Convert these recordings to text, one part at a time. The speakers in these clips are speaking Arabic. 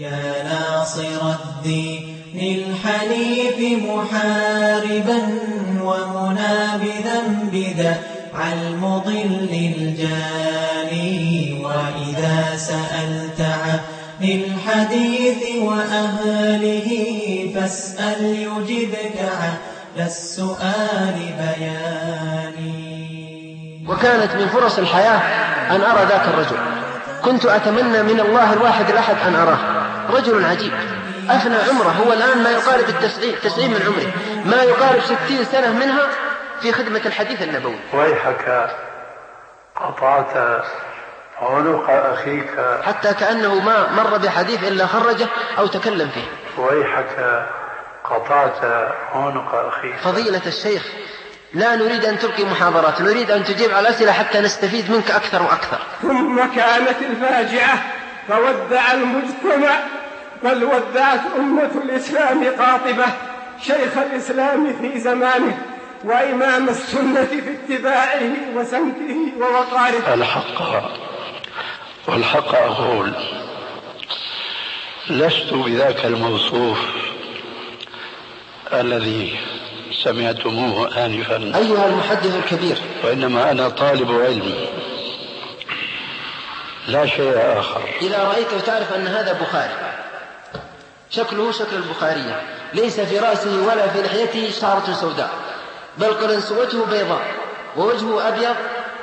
يا ناصر الدين الحنيف محاربا ومنابذا بذا المضل الجاني. وإذا سألت عن الحديث وأهله فاسأل يجبك على السؤال بياني. وكانت من فرص الحياة أن أرى ذاك الرجل. كنت أتمنى من الله الواحد الأحد أن أراه. رجل عجيب. أفنى عمره هو الآن ما يقارب التسعين تسعين من عمره. ما يقارب ستين سنة منها في خدمة الحديث النبوي. ويحك قطعت عنق أخيك. حتى كأنه ما مر بحديث إلا خرجه أو تكلم فيه. ويحك قطعت عنق أخيك. فضيلة الشيخ لا نريد أن تلقي محاضرات نريد أن تجيب على الأسئلة حتى نستفيد منك أكثر وأكثر. ثم كانت الفاجعة فودع المجتمع بل ودعت أمة الإسلام قاطبة شيخ الإسلام في زمانه وإمام السنة في اتباعه وسمته ووقاره. الحق والحق أقول لست بذاك الموصوف الذي سمعتموه آنفا. أيها المحدث الكبير. وإنما أنا طالب علم لا شيء آخر. إذا رأيته تعرف أن هذا بخاري. شكله شكل البخارية ليس في رأسه ولا في لحيته شعرة سوداء بل قرنسوته بيضاء ووجهه أبيض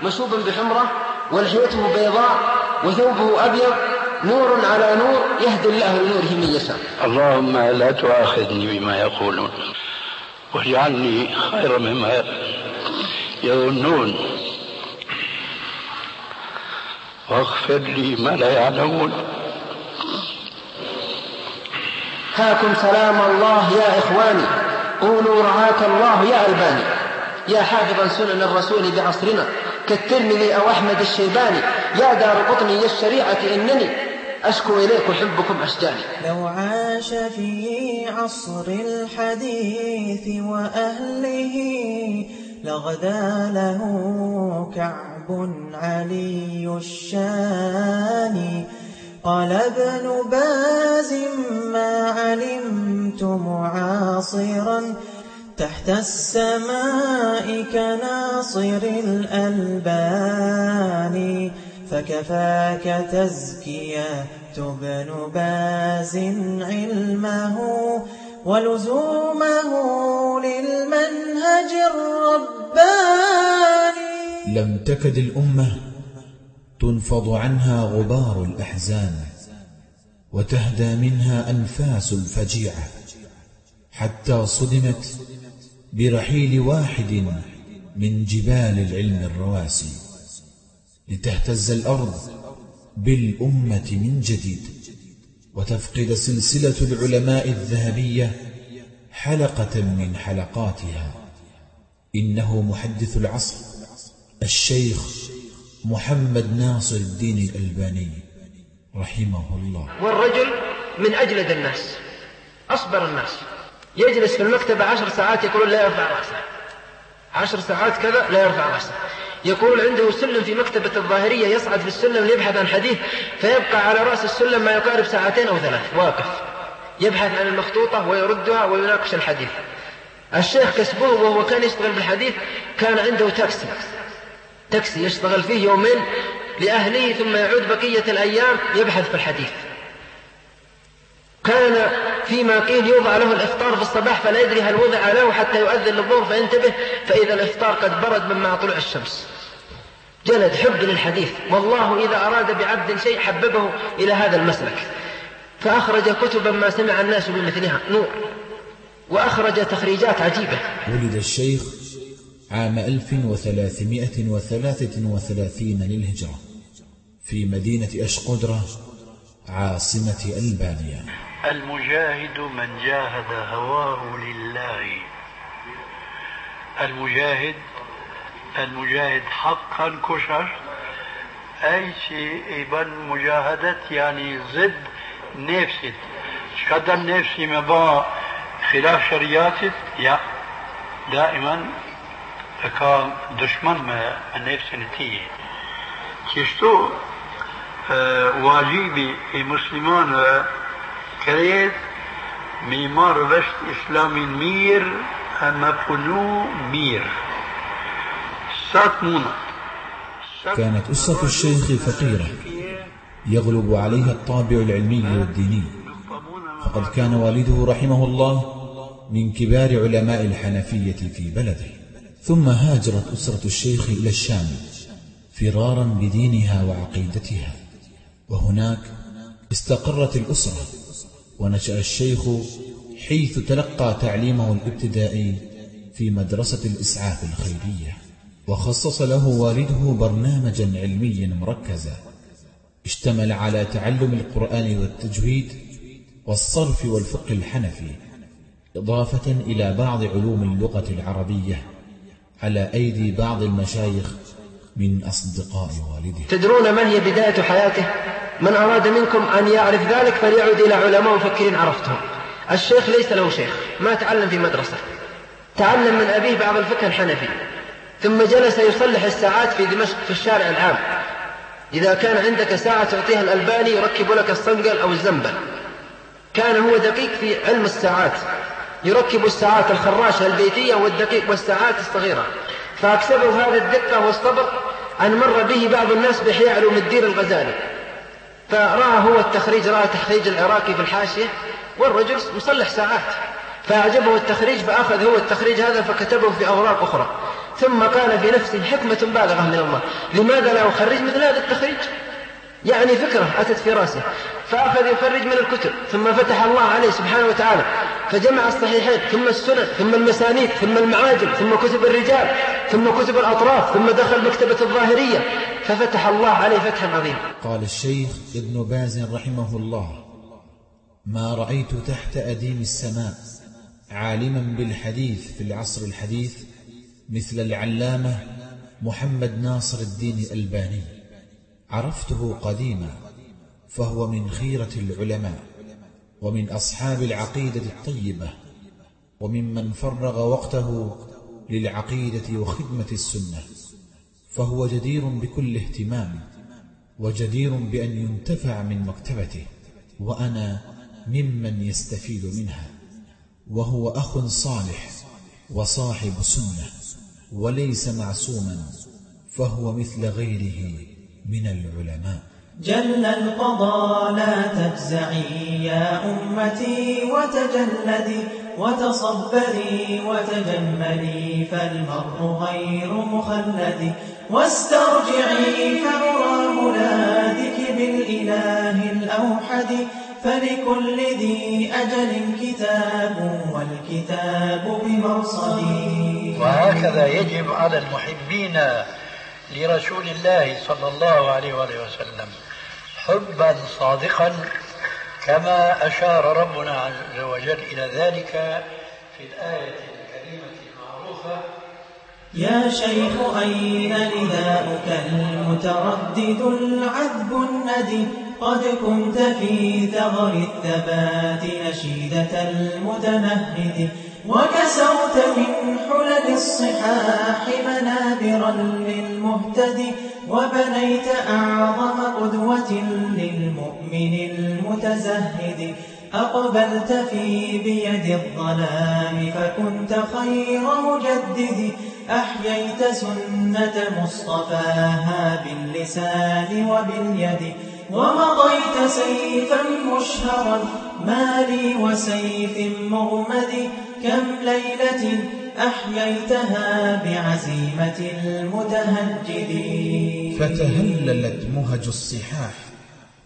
مشوب بحمرة ولحيته بيضاء وثوبه أبيض نور على نور يهدي الله لنوره من يشاء. اللهم لا تؤاخذني بما يقولون واجعلني خيرا مما يظنون واغفر لي ما لا يعلمون. هاكم سلام الله يا إخواني. قولوا رعاك الله يا ألباني. يا حافظا سنن الرسول بعصرنا. كالترمذي أو أحمد الشيباني. يا دار قطني يا الشريعة إنني أشكو إليكم حبكم أشجاني. لو عاش في عصر الحديث وأهله لغدا له كعب علي الشان قال ابن باز ما علمت معاصرا تحت السماء كناصر الألبان فكفاك تزكية ابن باز علمه ولزومه للمنهج الرباني. لم تكد الأمة تنفض عنها غبار الأحزان وتهدى منها أنفاس الفجيعة حتى صدمت برحيل واحد من جبال العلم الرواسي لتهتز الأرض بالأمة من جديد وتفقد سلسلة العلماء الذهبية حلقة من حلقاتها. إنه محدث العصر الشيخ محمد ناصر الدين الألباني رحمه الله. والرجل من أجلد الناس أصبر الناس. يجلس في المكتبة عشر ساعات يقول لا يرفع رأسه. عشر ساعات كذا لا يرفع رأسه. يقول عنده سلم في مكتبة الظاهرية يصعد في السلم ليبحث عن حديث فيبقى على رأس السلم ما يقارب ساعتين أو ثلاث واقف. يبحث عن المخطوطة ويردها ويناقش الحديث. الشيخ كسبوه وهو كان يشتغل بالحديث كان عنده تاكسي. تاكسي يشتغل فيه يومين لأهله ثم يعود بقية الأيام يبحث في الحديث. كان فيما قيل يوضع له الإفطار في الصباح فلا يدري هل وضع له حتى يؤذن للظهر فينتبه فإذا الإفطار قد برد من مع طلوع الشمس. جلد حب للحديث. والله إذا أراد بعبد شيء حببه إلى هذا المسلك. فأخرج كتبا ما سمع الناس بمثلها نور وأخرج تخريجات عجيبة. ولد الشيخ عام 1333 للهجرة في مدينة أشقدرة عاصمة ألبانيا. المجاهد من جاهد هواه لله. المجاهد المجاهد حقا كشش أي شيء يبن مجاهدة يعني ضد نفسك شقدر نفسي ما خلاف شرياتك يا دائما دشمن ما النفس نتيجة كشتو واجبي مسلمان krejt me i marrë vesht islamin mirë e me punu mirë. كانت أسرة الشيخ فقيرة يغلب عليها الطابع العلمي والديني. فقد كان والده رحمه الله من كبار علماء الحنفية في بلده. ثم هاجرت أسرة الشيخ إلى الشام فرارا بدينها وعقيدتها وهناك استقرت الأسرة ونشأ الشيخ حيث تلقى تعليمه الابتدائي في مدرسة الإسعاف الخيرية وخصص له والده برنامجا علميا مركزا اشتمل على تعلم القرآن والتجويد والصرف والفقه الحنفي إضافة إلى بعض علوم اللغة العربية على أيدي بعض المشايخ من أصدقاء والده. تدرون من هي بداية حياته؟ من أراد منكم أن يعرف ذلك فليعد إلى علماء مفكرين عرفتهم. الشيخ ليس له شيخ ما تعلم في مدرسة. تعلم من أبيه بعض الفقه الحنفي. ثم جلس يصلح الساعات في دمشق في الشارع العام. إذا كان عندك ساعة تعطيها الألباني يركب لك الصنقل أو الزنبل. كان هو دقيق في علم الساعات. يركب الساعات الخراشة البيتية والدقيق والساعات الصغيرة. فأكسبه هذا الدقة والصبر أن مر به بعض الناس بإحياء علوم الدين الغزالي. فرأى هو التخريج رأى تخريج العراقي في الحاشية والرجل مصلح ساعات. فأعجبه التخريج فأخذ هو التخريج هذا فكتبه في أوراق أخرى. ثم قال في نفسه حكمة بالغة من الله. لماذا لا أخرج مثل هذا التخريج؟ يعني فكرة أتت في رأسه. فأخذ يخرج من الكتب ثم فتح الله عليه سبحانه وتعالى. فجمع الصحيحين ثم السنن ثم المسانيد ثم المعاجم ثم كتب الرجال ثم كتب الأطراف ثم دخل مكتبة الظاهرية. ففتح الله عليه فتحا عظيما. قال الشيخ ابن باز رحمه الله ما رأيت تحت أديم السماء عالما بالحديث في العصر الحديث مثل العلامة محمد ناصر الدين الألباني. عرفته قديما فهو من خيرة العلماء ومن أصحاب العقيدة الطيبة وممن فرغ وقته للعقيدة وخدمة السنة فهو جدير بكل اهتمام وجدير بأن ينتفع من مكتبته وأنا ممن يستفيد منها وهو أخ صالح وصاحب سنة وليس معصوما فهو مثل غيره. من العلماء. جل القضاء لا تفزعي يا أمتي وتجلدي وتصبري وتجملي فالمرء غير مخلد. واسترجعي فعرى مرادك بالإله الأوحد. فلكل ذي أجل كتاب والكتاب بمرصدي. وهكذا يجب على المحبين لرسول الله صلى الله عليه وآله وسلم حبا صادقا كما أشار ربنا عز وجل إلى ذلك في الآية الكريمة المعروفة يا شيخ أين نداؤك؟ المتردد العذب الندي. قد كنت في ثغر الثبات نشيدة المتمهد. وكسوت من حلل الصحاح منابرا للمهتدي وبنيت أعظم قدوة للمؤمن المتزهد. أقبلت في بيد الظلام فكنت خير مجدد. أحييت سنة مصطفاها باللسان وباليد ومضيت سيفا مشهرا. ما لي وسيف مغمد كم ليلة أحييتها بعزيمة المتهجد فتهللت مهج الصحاح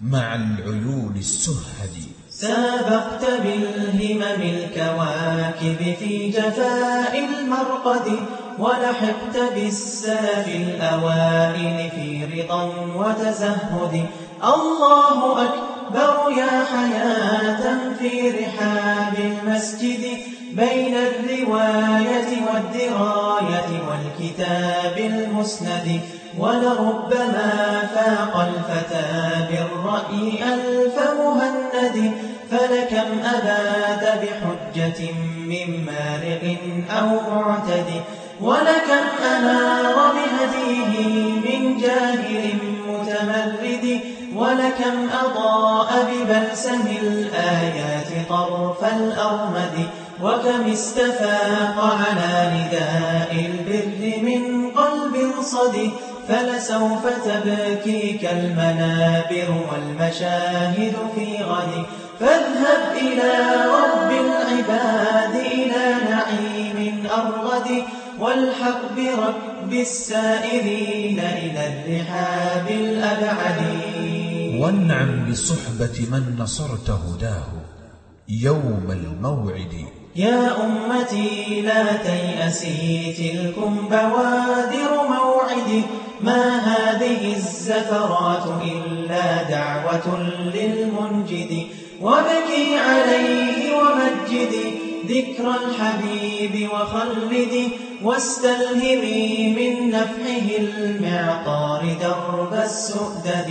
مع العيون السهد سابقت بالهمم الكواكب في جفاء المرقد ولحقت بالسلف الأوائل في رضا وتزهد. الله أكبر. يا حياة في رحاب المسجد بين الرواية والدراية والكتاب المسند. ولربما فاق الفتى بالرأي ألف مهند. فلكم أباد بحجة من مارق أو معتد. ولكم أنار بهديه من جاهل ولكم أضاء ببلسم الآيات طرف الأرمد وكم استفاق على نداء البر من قلب صدي فلسوف تبكيك المنابر والمشاهد في غد فاذهب إلى رب العباد إلى نعيم أرغد والحق برب السائرين إلى الرحاب الأبعد وانعم بصحبة من نصرت هداه يوم الموعد. يا أمتي لا تيأسي تلكم بوادر موعد. ما هذه الزفرات إلا دعوة للمنجد. وابكي عليه ومجدي ذكر الحبيب وخلدي واستلهمي من نفحه المعطار درب السؤدد.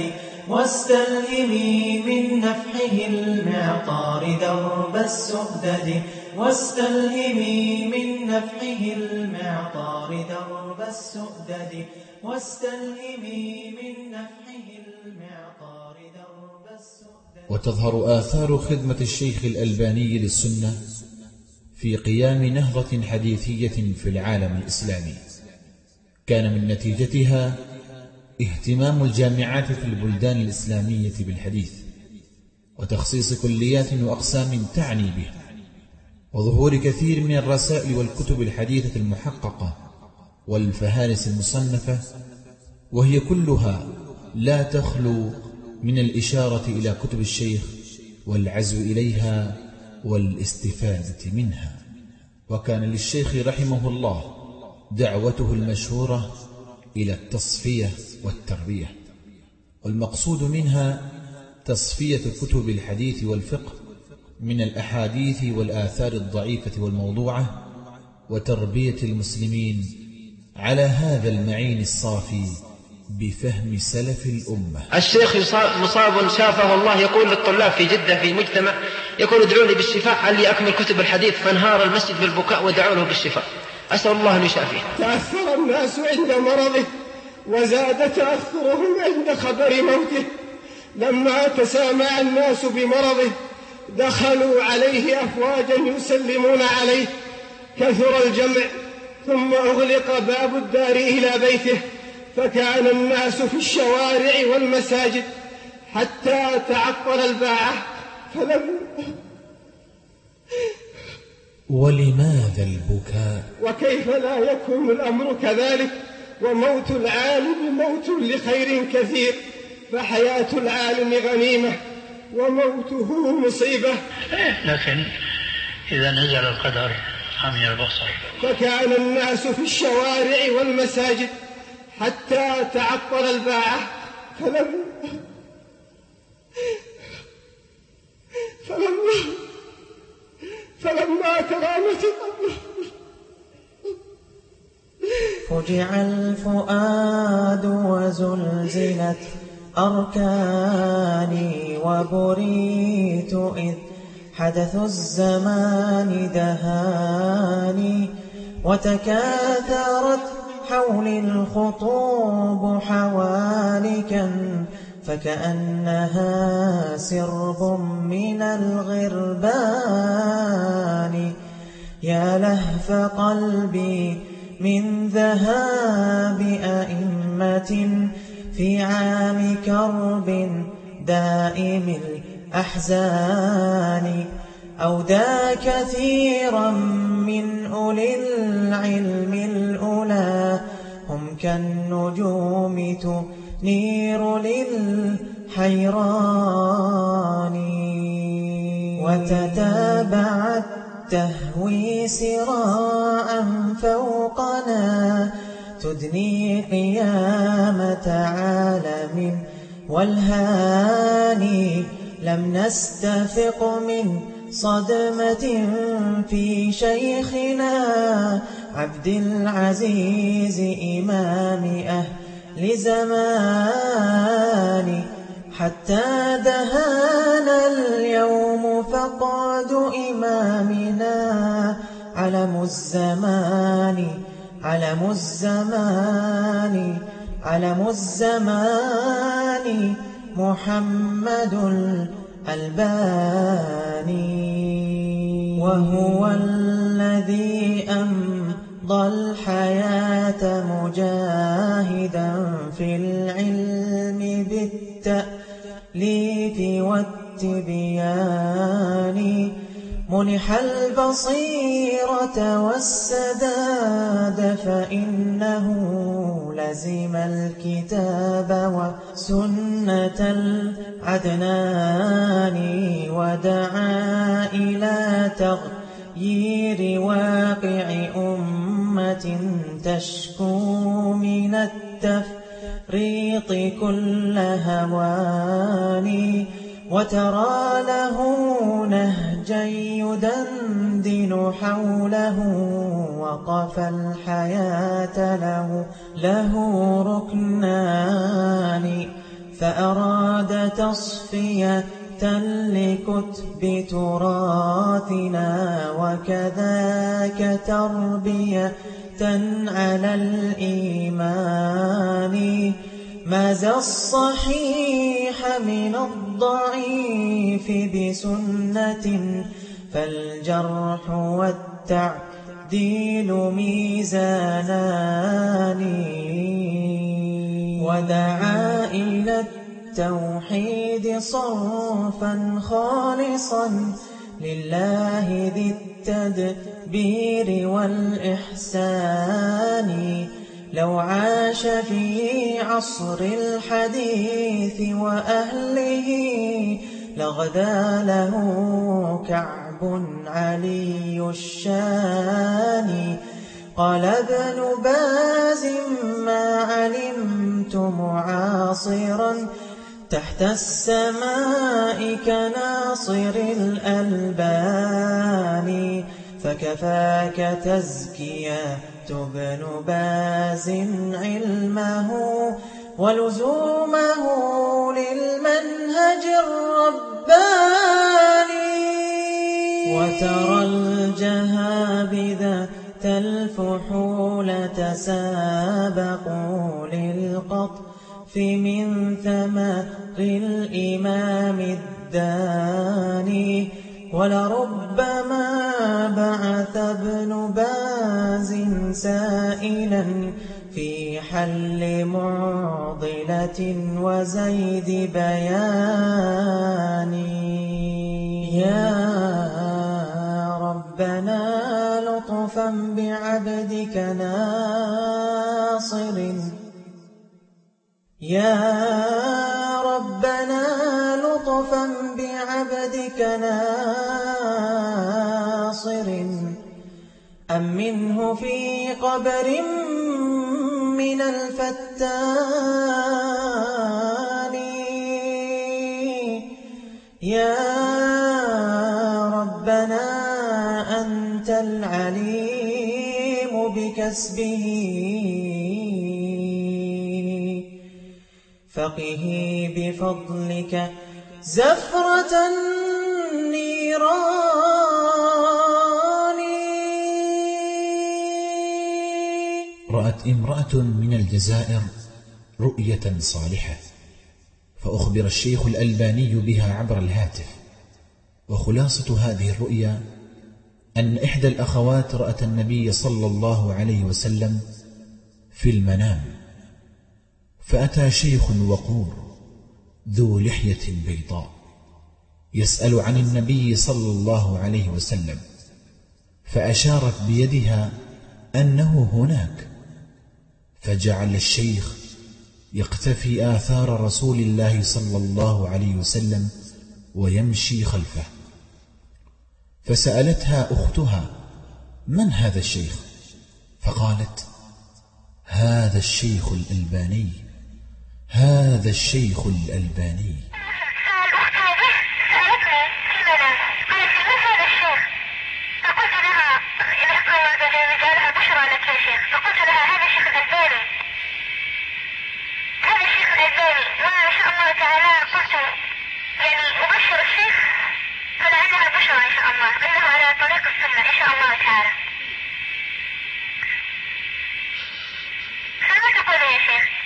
واستلهمي من نفحه المعطار درب السؤدد. واستلهمي من نفحه المعطار درب السؤدد. واستلهمي من نفحه المعطار درب السؤدد. وتظهر آثار خدمة الشيخ الألباني للسنة في قيام نهضة حديثية في العالم الإسلامي. كان من نتيجتها اهتمام الجامعات في البلدان الإسلامية بالحديث وتخصيص كليات وأقسام تعني به وظهور كثير من الرسائل والكتب الحديثة المحققة والفهارس المصنفة وهي كلها لا تخلو من الإشارة إلى كتب الشيخ والعزو إليها والاستفادة منها. وكان للشيخ رحمه الله دعوته المشهورة إلى التصفية والتربية. والمقصود منها تصفية كتب الحديث والفقه من الأحاديث والآثار الضعيفة والموضوعة وتربية المسلمين على هذا المعين الصافي بفهم سلف الأمة. الشيخ مصاب شافه الله يقول للطلاب في جدة في مجتمع يقول ادعوا لي بالشفاء علي أكمل كتب الحديث فانهار المسجد بالبكاء ودعوا له بالشفاء. أسأل الله أن يشافيه تأثر الناس عند مرضه وزاد تأثرهم عند خبر موته. لما تسامع الناس بمرضه دخلوا عليه أفواجا يسلمون عليه. كثر الجمع ثم أغلق باب الدار إلى بيته. فكان الناس في الشوارع والمساجد حتى تعطل الباعة. فلم ولماذا البكاء؟ وكيف لا يكون الأمر كذلك؟ وموت العالم موت لخير كثير فحياة العالم غنيمة وموته مصيبة. لكن إذا نزل القدر عمي البصر؟ فكان الناس في الشوارع والمساجد حتى تعطل الباعة فلم فلما فلما ترامت فجع الفؤاد وزلزلت أركاني وبريت إذ حدث الزمان دهاني وتكاثرت حولي الخطوب حوالكا فكأنها سرب من الغربان. يا لهف قلبي من ذهاب أئمة في عام كرب دائم الأحزان أودى كثيرا من أولي العلم الأولى. هم كالنجوم تنير للحيران. وتتابعت تهوي سراء فوقنا تدني قيامة عالم والهاني. لم نستفق من صدمة في شيخنا عبد العزيز إمام أهل زمان. حتى دهانا اليوم فقاد إمامنا. علم الزمان علم الزمان علم الزمان. محمد الألباني. وهو الذي أمضى الحياة مجاهدا في العلم بالتأليف والتبيان. منح البصيرة والسداد فإنه لزم الكتاب وسنة العدنان. ودعا إلى تغيير واقع أمة تشكو من التفريط كل هوان وترى له نهجا يدندن حوله وقف الحياة له له ركنان. فأراد تصفية لكتب تراثنا وكذاك تربية. على الإيمان. ماز الصحيح من الضعيف بسنة؟ فالجرح والتعديل ميزانان. ودعا إلى التوحيد صرفا خالصا. لله ذي التدبير والإحسان. لو عاش في عصر الحديث وأهله لغدا له كعب علي الشان. قال ابن باز ما علمت معاصرا تحت السماء كناصر الألبان فكفاك تزكية ابن باز علمه ولزومه للمنهج الرباني. وترى الجهابذة الفحول تسابقوا للقطف من ثمر الإمام الداني ولربما بعث ابن باز سائلا في حل معضلة وزيد بيان. يا ربنا لطفا بعبدك ناصر يا ربنا لطفا بعبدك ناصر. أم منه في قبر من الفتان. يا ربنا أنت العليم بكسبه. فقه بفضلك زفرة النيران. رأت امرأة من الجزائر رؤية صالحة فأخبر الشيخ الألباني بها عبر الهاتف. وخلاصة هذه الرؤيا أن إحدى الأخوات رأت النبي صلى الله عليه وسلم في المنام. فأتى شيخ وقور ذو لحية بيضاء يسأل عن النبي صلى الله عليه وسلم فأشارت بيدها أنه هناك فجعل الشيخ يقتفي آثار رسول الله صلى الله عليه وسلم ويمشي خلفه. فسألتها أختها من هذا الشيخ؟ فقالت هذا الشيخ الألباني. هذا الشيخ الألباني Thank you. قالت لي من هذا الشيخ فقلت لها بشرى لك يا شيخ فقلت لها هذا الشيخ الألباني هذا الشيخ الألباني وإن شاء الله تعالى قلت يعني أبشر الشيخ فلعلها بشرى إن شاء الله على طريق السنة إن شاء الله تعالى فما تقول يا شيخ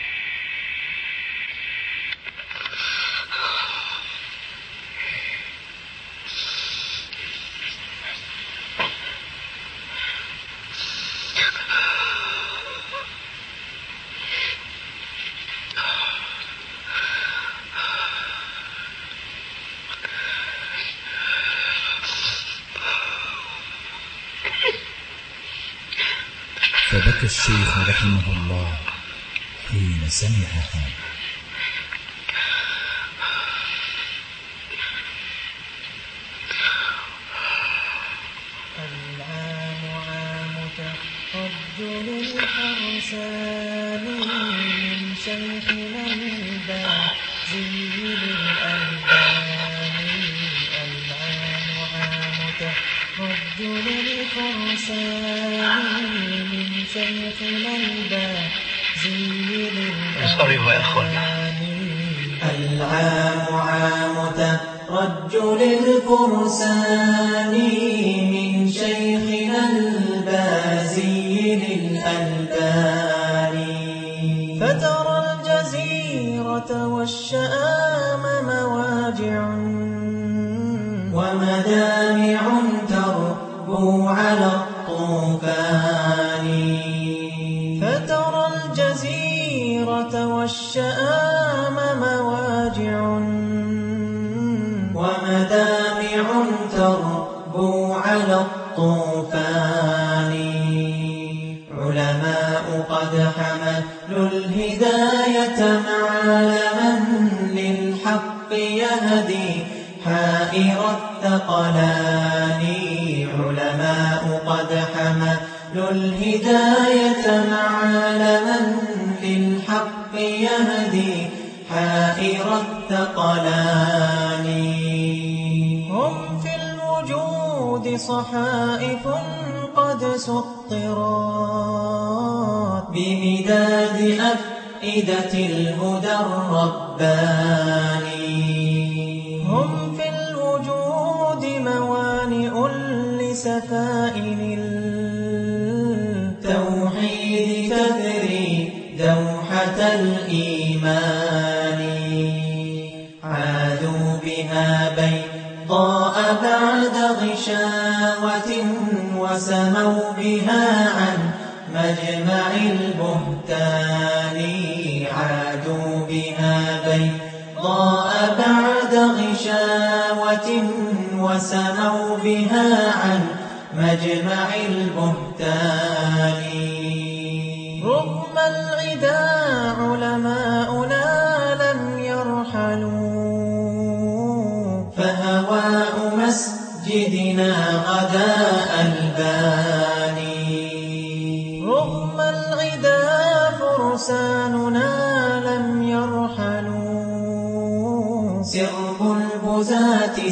رحمه الله حين سمعها الحرسان من شيخنا البازي للألبان العام عام ترجل الفرسان من شيخنا البازي انصرفوا يا اخوانا العام عام ترجل الفرسان من شيخنا البازي للألبان. فترى الجزيرة والشآم والشآم مواجع ومدامع تربو على الطوفان. علماء قد حملوا الهداية معلما للحق يهدي حائر الثقلان. علماء قد حملوا الهداية معلما حائر الثقلان هم في الوجود صحائف قد سطرت. بمداد أفئدة الهدى الرباني. غشاوة وسموا بها عن مجمع البهتان. عادوا بها بيضاء بعد غشاوة وسموا بها عن مجمع البهتان.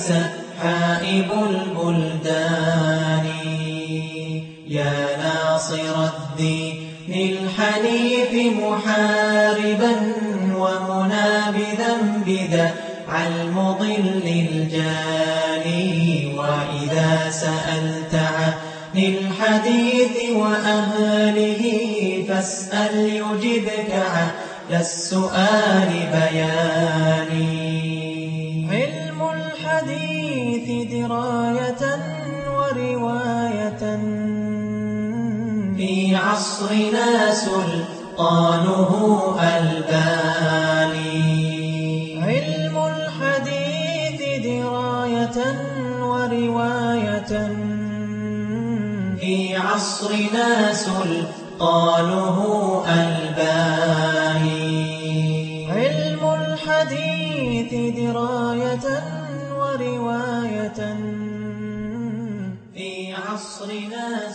سحائب البلدان. يا ناصر الدين الحنيف محاربا ومنابذا بذا المضل الجاني. وإذا سألت عن الحديث وأهله فاسأل يجبك على السؤال بياني. عصرنا سلطانه ألباني. علم الحديث دراية ورواية في عصرنا سلطانه ألباني. علم الحديث دراية ورواية في عصرنا